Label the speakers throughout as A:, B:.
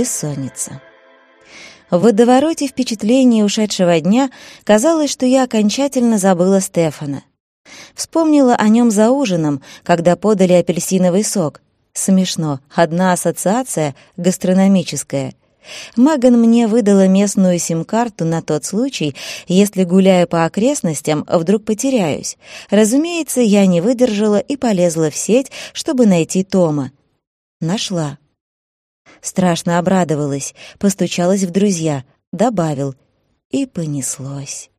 A: Бессонница. В водовороте впечатлений ушедшего дня казалось, что я окончательно забыла Стефана. Вспомнила о нем за ужином, когда подали апельсиновый сок. Смешно, одна ассоциация гастрономическая. Меган мне выдала местную сим-карту на тот случай, если, гуляя по окрестностям, вдруг потеряюсь. Разумеется, я не выдержала и полезла в сеть, чтобы найти Тома. Нашла. Страшно обрадовалась, постучалась в друзья, добавил. И понеслось.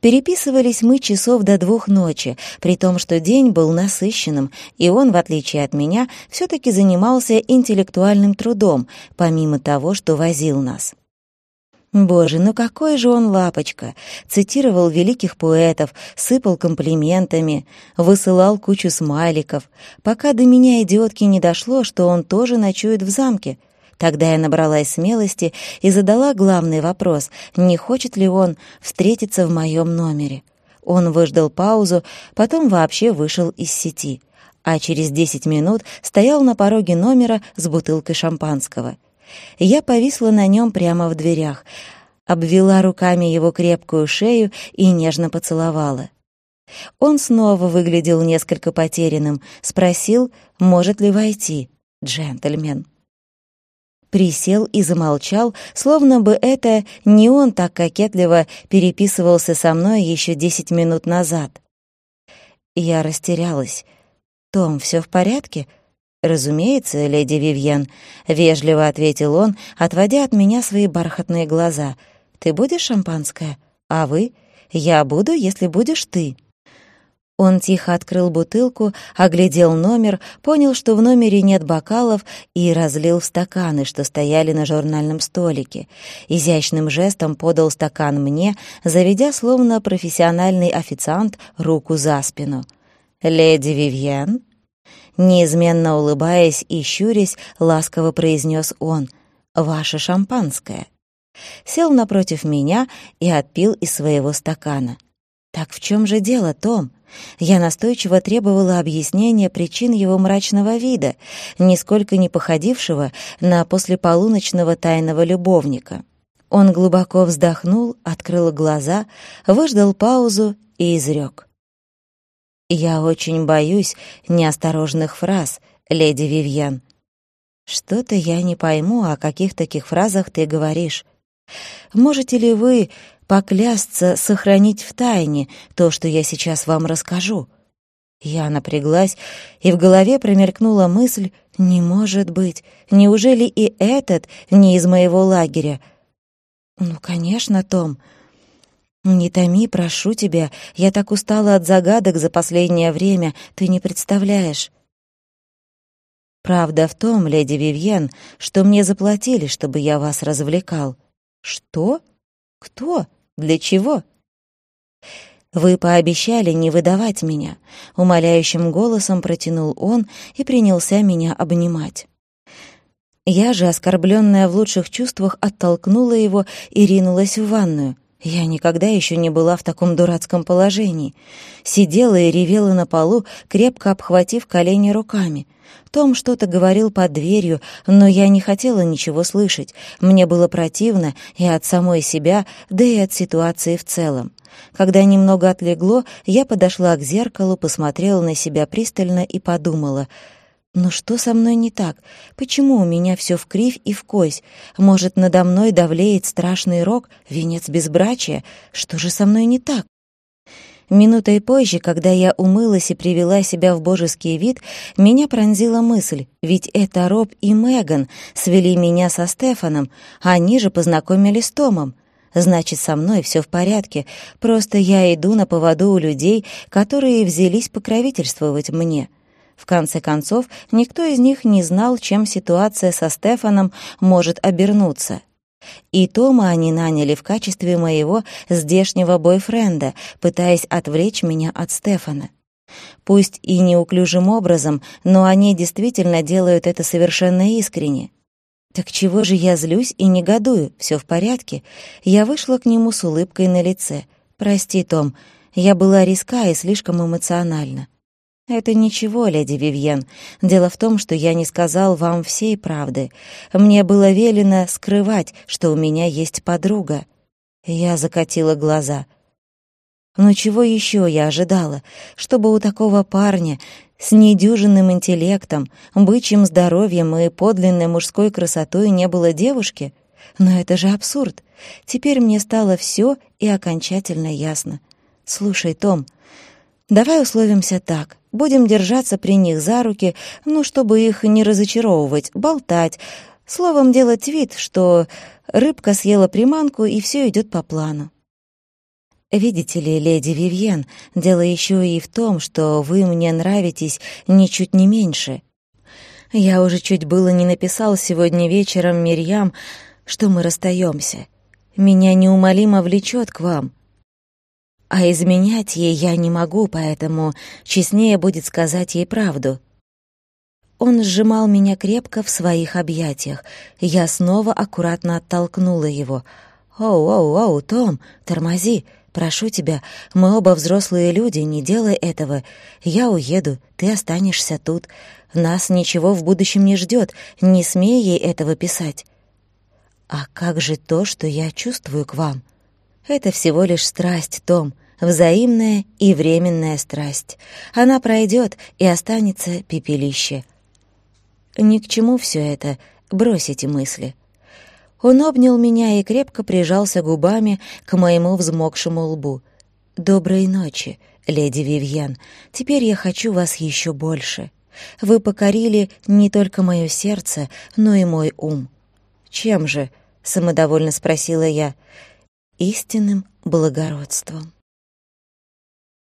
A: Переписывались мы часов до двух ночи, при том, что день был насыщенным, и он, в отличие от меня, все таки занимался интеллектуальным трудом, помимо того, что возил нас. Боже, ну какой же он лапочка! Цитировал великих поэтов, сыпал комплиментами, высылал кучу смайликов, пока до меня, идиотки, не дошло, что он тоже ночует в замке. Тогда я набралась смелости и задала главный вопрос, не хочет ли он встретиться в моем номере. Он выждал паузу, потом вообще вышел из сети, а через десять минут стоял на пороге номера с бутылкой шампанского. Я повисла на нем прямо в дверях, обвела руками его крепкую шею и нежно поцеловала. Он снова выглядел несколько потерянным, спросил, может ли войти. Джентльмен присел и замолчал, словно бы это не он так кокетливо переписывался со мной еще десять минут назад. Я растерялась. «Том, все в порядке?» «Разумеется, леди Вивьен», — вежливо ответил он, отводя от меня свои бархатные глаза. «Ты будешь шампанское? А вы? Я буду, если будешь ты». Он тихо открыл бутылку, оглядел номер, понял, что в номере нет бокалов, и разлил в стаканы, что стояли на журнальном столике. Изящным жестом подал стакан мне, заведя, словно профессиональный официант, руку за спину. «Леди Вивьен?» Неизменно улыбаясь и щурясь, ласково произнес он. «Ваше шампанское». Сел напротив меня и отпил из своего стакана. «Так в чем же дело, Том?» Я настойчиво требовала объяснения причин его мрачного вида, нисколько не походившего на послеполуночного тайного любовника. Он глубоко вздохнул, открыл глаза, выждал паузу и изрек. «Я очень боюсь неосторожных фраз, леди Вивьен. Что-то я не пойму, о каких таких фразах ты говоришь. Можете ли вы поклясться сохранить в тайне то, что я сейчас вам расскажу. Я напряглась, и в голове промелькнула мысль «Не может быть! Неужели и этот не из моего лагеря?» «Ну, конечно, Том. Не томи, прошу тебя. Я так устала от загадок за последнее время, ты не представляешь». «Правда в том, леди Вивьен, что мне заплатили, чтобы я вас развлекал». «Что? Кто?» Для чего? Вы пообещали не выдавать меня, умоляющим голосом протянул он и принялся меня обнимать. Я же, оскорбленная в лучших чувствах, оттолкнула его и ринулась в ванную. Я никогда еще не была в таком дурацком положении. Сидела и ревела на полу, крепко обхватив колени руками. Том что-то говорил под дверью, но я не хотела ничего слышать. Мне было противно и от самой себя, да и от ситуации в целом. Когда немного отлегло, я подошла к зеркалу, посмотрела на себя пристально и подумала — но что со мной не так? Почему у меня все в кривь и в кось? Может, надо мной давлеет страшный рок, венец безбрачия? Что же со мной не так? Минутой позже, когда я умылась и привела себя в божеский вид, меня пронзила мысль, ведь это Роб и Меган свели меня со Стефаном, а они же познакомились с Томом. Значит, со мной все в порядке, просто я иду на поводу у людей, которые взялись покровительствовать мне. В конце концов, никто из них не знал, чем ситуация со Стефаном может обернуться. И Тома они наняли в качестве моего здешнего бойфренда, пытаясь отвлечь меня от Стефана. Пусть и неуклюжим образом, но они действительно делают это совершенно искренне. Так чего же я злюсь и негодую? Все в порядке. Я вышла к нему с улыбкой на лице. Прости, Том, я была риска и слишком эмоциональна. «Это ничего, леди Вивьен. Дело в том, что я не сказал вам всей правды. Мне было велено скрывать, что у меня есть подруга». Я закатила глаза. Но чего еще я ожидала? Чтобы у такого парня с недюжинным интеллектом, бычьим здоровьем и подлинной мужской красотой не было девушки? Но это же абсурд. Теперь мне стало все и окончательно ясно. Слушай, Том, давай условимся так. Будем держаться при них за руки, ну, чтобы их не разочаровывать, болтать, словом, делать вид, что рыбка съела приманку и все идет по плану. «Видите ли, леди Вивьен, дело еще и в том, что вы мне нравитесь ничуть не меньше. Я уже чуть было не написал сегодня вечером Мирьям, что мы расстаемся. Меня неумолимо влечет к вам. А изменять ей я не могу, поэтому честнее будет сказать ей правду». Он сжимал меня крепко в своих объятиях. Я снова аккуратно оттолкнула его. «Оу-оу-оу, Том, тормози!» Прошу тебя, мы оба взрослые люди, не делай этого. Я уеду, ты останешься тут. Нас ничего в будущем не ждет, не смей ей этого писать. А как же то, что я чувствую к вам? Это всего лишь страсть, Том, взаимная и временная страсть. Она пройдет и останется пепелище. Ни к чему все это, брось эти мысли. Он обнял меня и крепко прижался губами к моему взмокшему лбу. «Доброй ночи, леди Вивьен. Теперь я хочу вас еще больше. Вы покорили не только мое сердце, но и мой ум». «Чем же?» — самодовольно спросила я. «Истинным благородством».